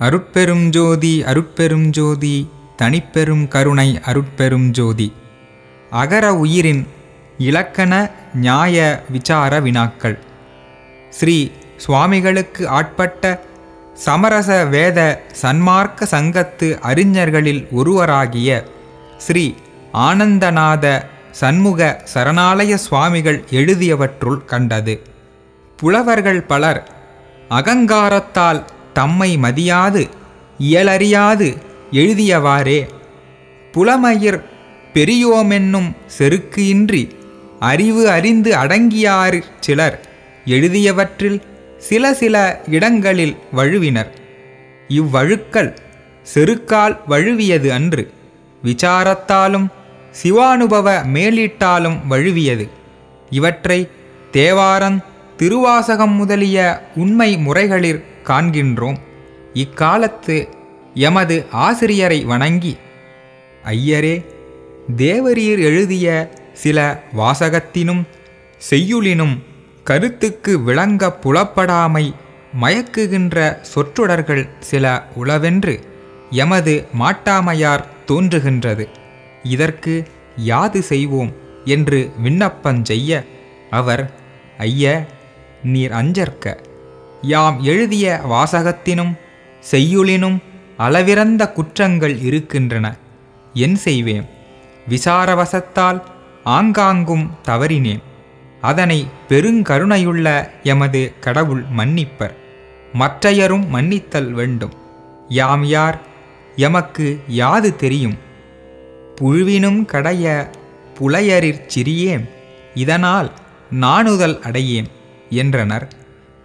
அருட்பெரும் ஜோதி அருட்பெரும் ஜோதி தனிப்பெரும் கருணை அருட்பெரும் ஜோதி. அகர உயிரின் இலக்கண நியாய விசார வினாக்கள். ஸ்ரீ சுவாமிகளுக்கு ஆட்பட்ட சமரச வேத சன்மார்க்க சங்கத்து அறிஞர்களில் ஒருவராகிய ஸ்ரீ ஆனந்தநாத சண்முக சரணாலய சுவாமிகள் எழுதியவற்றுள் கண்டது. புலவர்கள் பலர் அகங்காரத்தால் தம்மை மதியாது இயலறியாது எழுதியவாறே. புலமயிர் பெரியோமென்னும் செருக்கு இன்றி அறிவு அறிந்து அடங்கியாறு சிலர் எழுதியவற்றில் சில சில இடங்களில் வழுவினர். இவ்வழுக்கள் செருக்கால் வழுவியது அன்று விசாரத்தாலும் சிவானுபவ மேலீட்டாலும் வழுவியது. இவற்றை தேவாரன் திருவாசகம் முதலிய உண்மை முறைகளிற் காண்கின்றோம். இக்காலத்து எமது ஆசிரியரை வணங்கி ஐயரே தேவரீர் எழுதிய சில வாசகத்தினும் செய்யுளினும் கருத்துக்கு விளங்க புலப்படாமை மயக்குகின்ற சொற்றொடர்கள் சில உளவென்று எமது மாட்டாமையார் தோன்றுகின்றது. இதற்கு யாது செய்வோம்? என்று விண்ணப்பஞ்செய்ய அவர் ஐய நீர் அஞ்சற்க யாம் எழுதிய வாசகத்தினும் செய்யுளினும் அளவிறந்த குற்றங்கள் இருக்கின்றன. என் செய்வேன். விசாரவசத்தால் ஆங்காங்கும் தவறினேன். அதனை பெருங்கருணையுள்ள எமது கடவுள் மன்னிப்பர். மற்றையரும் மன்னித்தல் வேண்டும். யாம் யார்? எமக்கு யாது தெரியும்? புழுவினும் கடைய புலையரிற் சிறியேம் இதனால் நாணுதல் அடையேன் என்றனர்.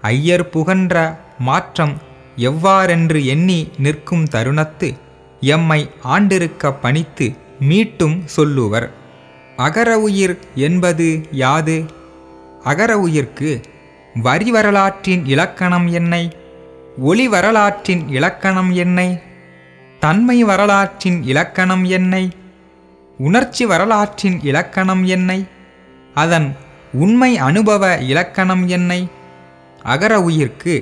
ஐயர் புகன்ற மாற்றம் எவ்வாறென்று எண்ணி நிற்கும் தருணத்து எம்மை ஆண்டிருக்க பணித்து மீட்டும் சொல்லுவர். அகர உயிர் என்பது யாது? அகர உயிர்க்கு வரி வரலாற்றின் இலக்கணம் என்னை? ஒளி வரலாற்றின் இலக்கணம் என்னை? தன்மை வரலாற்றின் இலக்கணம் என்னை? உணர்ச்சி வரலாற்றின் இலக்கணம் என்னை? அதன் உண்மை அனுபவ இலக்கணம் என்னை? அகர உயிர்க்கு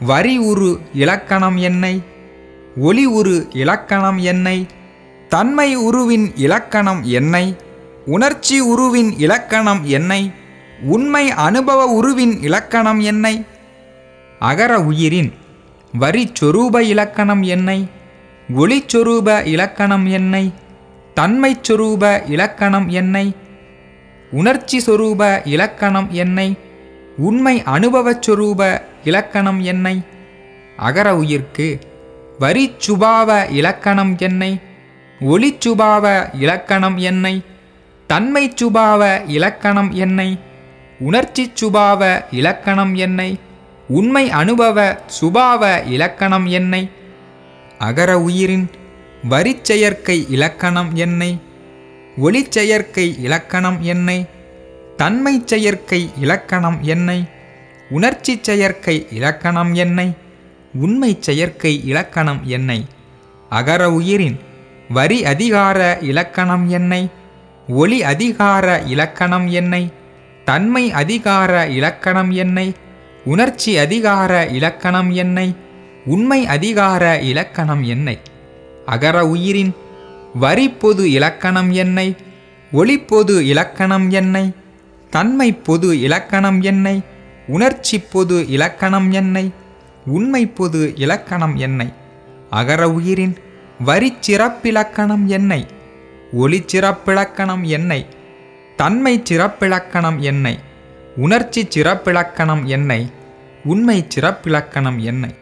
வரி உரு இலக்கணம் என்னை ஒளி உரு இலக்கணம் என்னை தன்மை உருவின் இலக்கணம் என்னை உணர்ச்சி உருவின் இலக்கணம் என்னை உண்மை அனுபவ உருவின் இலக்கணம் என்னை அகர உயிரின் வரி சொரூப இலக்கணம் என்னை ஒளிச்சொரூப இலக்கணம் என்னை தன்மை சொரூப இலக்கணம் என்னை உணர்ச்சி சொரூப இலக்கணம் என்னை உண்மை அனுபவச் சொரூப இலக்கணம் என்னை? அகர உயிர்க்கு வரிச்சுபாவ சுபாவ இலக்கணம் என்னை? ஒளிச்சுபாவ இலக்கணம் என்னை? தன்மை சுபாவ இலக்கணம் என்னை? உணர்ச்சி சுபாவ இலக்கணம் என்னை? உண்மை அனுபவ சுபாவ இலக்கணம் என்னை? அகர உயிரின் வரிச்செயற்கை இலக்கணம் என்னை? ஒளிச்செயற்கை இலக்கணம் என்னை? தன்மை செயற்கை இலக்கணம் என்னை உணர்ச்சி செயற்கை இலக்கணம் என்னை உண்மை செயற்கை இலக்கணம் என்னை அகர உயிரின் வரி அதிகார இலக்கணம் என்னை ஒளி அதிகார இலக்கணம் என்னை தன்மை அதிகார இலக்கணம் என்னை உணர்ச்சி அதிகார இலக்கணம் என்னை உண்மை அதிகார இலக்கணம் என்னை அகர உயிரின் வரி பொது இலக்கணம் என்னை ஒளிப்பொது இலக்கணம் என்னை தன்மை பொது இலக்கணம் என்னை? உணர்ச்சி பொது இலக்கணம் என்னை? உண்மை பொது இலக்கணம் என்னை? அகர உயிரின் வரி சிறப்பிலக்கணம் என்னை? ஒளி சிறப்பிலக்கணம் என்னை? தன்மை சிறப்பிலக்கணம் என்னை? உணர்ச்சி சிறப்பிலக்கணம் என்னை? உண்மை சிறப்பிலக்கணம் என்னை?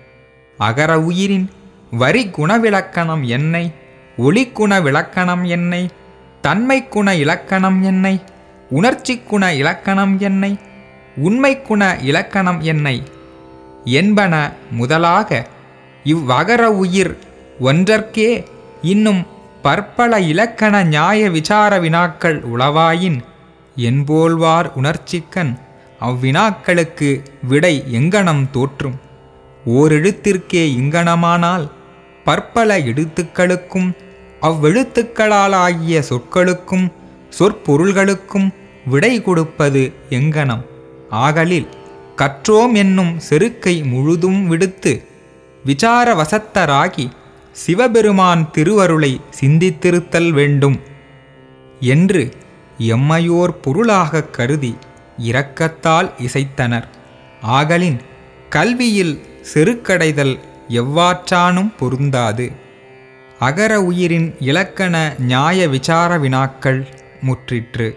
அகர உயிரின் வரி குணவிலக்கணம் என்னை? ஒளி குண விலக்கணம் என்னை? தன்மை குண இலக்கணம் என்னை? உணர்ச்சி குண இலக்கணம் என்னை உண்மை குண இலக்கணம் என்னை என்பன முதலாக இவ்வகர உயிர் ஒன்றற்கே இன்னும் பற்பல இலக்கண நியாய விசார வினாக்கள் உளவாயின் என்போல்வார் உணர்ச்சிக்கண் அவ்வினாக்களுக்கு விடை எங்கனம் தோற்றும்? ஓரெழுத்திற்கே இங்கனமானால் பற்பல எழுத்துக்களுக்கும் அவ்வெழுத்துக்களாலாகிய சொற்களுக்கும் சொற்பொருள்களுக்கும் விடை கொடுப்பது எங்கனம்? ஆகலில் கற்றோம் என்னும் செருக்கை முழுதும் விடுத்து விசாரவசத்தராகி சிவபெருமான் திருவருளை சிந்தித்திருத்தல் வேண்டும் என்று எம்மையோர் பொருளாகக் கருதி இரக்கத்தால் இசைத்தனர். ஆகலின் கல்வியில் செருக்கடைதல் எவ்வாற்றானும் பொருந்தாது. அகர உயிரின் இலக்கண நியாய விசார வினாக்கள் முற்றிற்று.